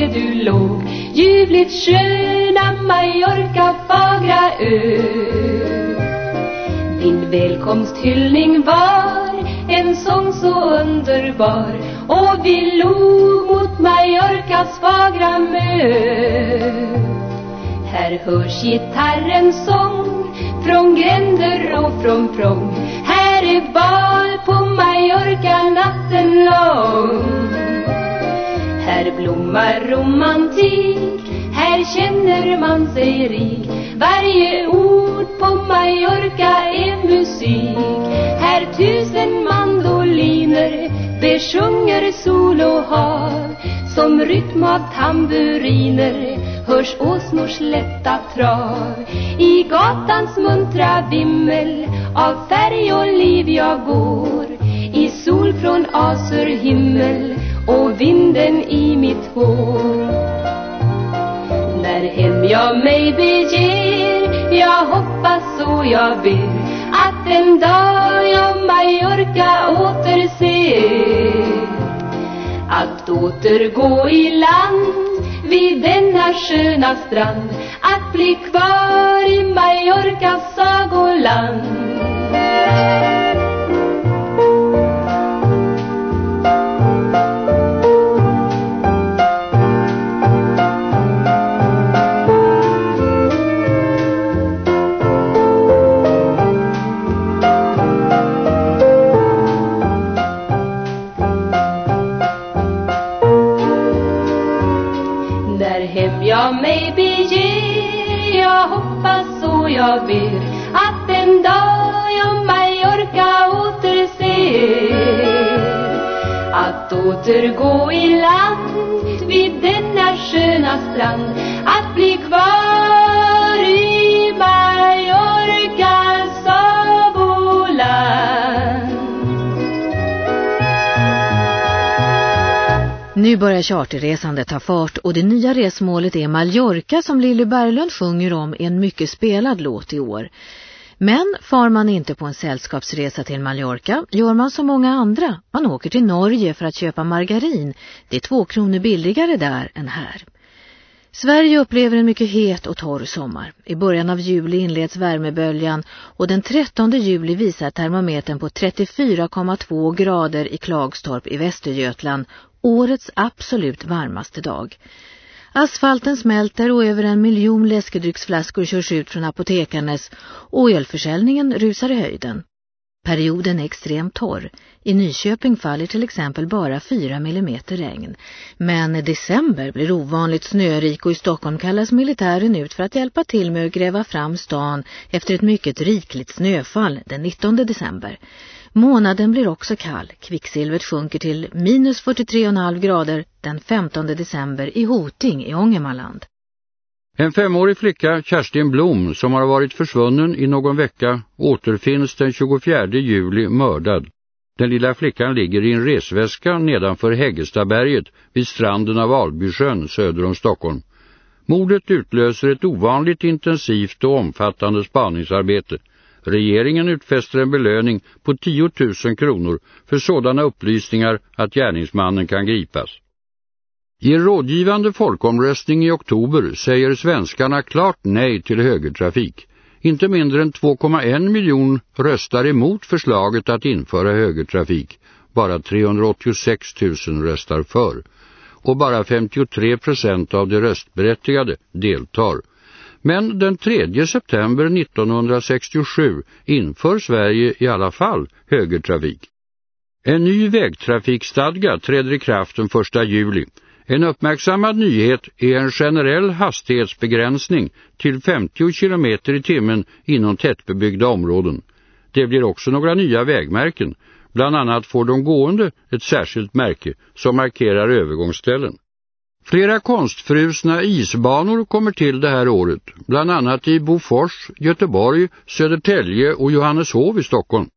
det du låg. Ljuvligt sköna Mallorca fagra ö. Din välkomsthyllning var en sång så underbar. Och vi log mot Mallorcas fagra mö. Här hörs gitarrens sång från gränder och från prång. Här är bal på Mallorca Här blommar romantik. Här känner man sig rik. Varje ord på Mallorca är musik. Här tusen mandoliner besjunger sol och hav. Som rytm av tamburiner hörs åsmors lätta trav. I gatans muntra vimmel av färg och liv jag går. I sol från azurhimmel och vinden i mitt hår. När hem jag mig beger jag hoppas och jag ber Att en dag jag Mallorca återser Att återgå i land vid denna sköna strand att bli kvar i Mallorcas sagoland. Jag hoppas och jag ber Att en dag jag Mallorca återser. Att återgå i land Vid denna sköna strand Att bli kvar Nu börjar charterresandet ta fart och det nya resmålet är Mallorca som Lilly Berglund sjunger om i en mycket spelad låt i år. Men far man inte på en sällskapsresa till Mallorca gör man som många andra. Man åker till Norge för att köpa margarin. Det är två kronor billigare där än här. Sverige upplever en mycket het och torr sommar. I början av juli inleds värmeböljan och den 13 juli visar termometern på 34,2 grader i Klagstorp i Västergötland årets absolut varmaste dag. Asfalten smälter och över en miljon läskedrycksflaskor körs ut från apotekarnes och ölförsäljningen rusar i höjden. Perioden är extremt torr. I Nyköping faller till exempel bara 4 mm regn. Men december blir ovanligt snörik och i Stockholm kallas militären ut för att hjälpa till med att gräva fram stan efter ett mycket rikligt snöfall den 19 december. Månaden blir också kall. Kvicksilvret sjunker till minus 43,5 grader den 15 december i Hoting i Ångermanland. En femårig flicka, Kerstin Blom, som har varit försvunnen i någon vecka, återfinns den 24 juli mördad. Den lilla flickan ligger i en resväska nedanför Häggestaberget vid stranden av Albysjön söder om Stockholm. Mordet utlöser ett ovanligt intensivt och omfattande spaningsarbete. Regeringen utfäster en belöning på 10 000 kronor för sådana upplysningar att gärningsmannen kan gripas. I en rådgivande folkomröstning i oktober säger svenskarna klart nej till högertrafik. Inte mindre än 2,1 miljon röstar emot förslaget att införa högertrafik. Bara 386 000 röstar för. Och bara 53 procent av de röstberättigade deltar. Men den 3 september 1967 inför Sverige i alla fall högertrafik. En ny vägtrafikstadga träder i kraft den 1 juli. En uppmärksammad nyhet är en generell hastighetsbegränsning till 50 km i timmen inom tättbebyggda områden. Det blir också några nya vägmärken. Bland annat får de gående ett särskilt märke som markerar övergångsställen. Flera konstfrusna isbanor kommer till det här året, bland annat i Bofors, Göteborg, Södertälje och Johanneshov i Stockholm.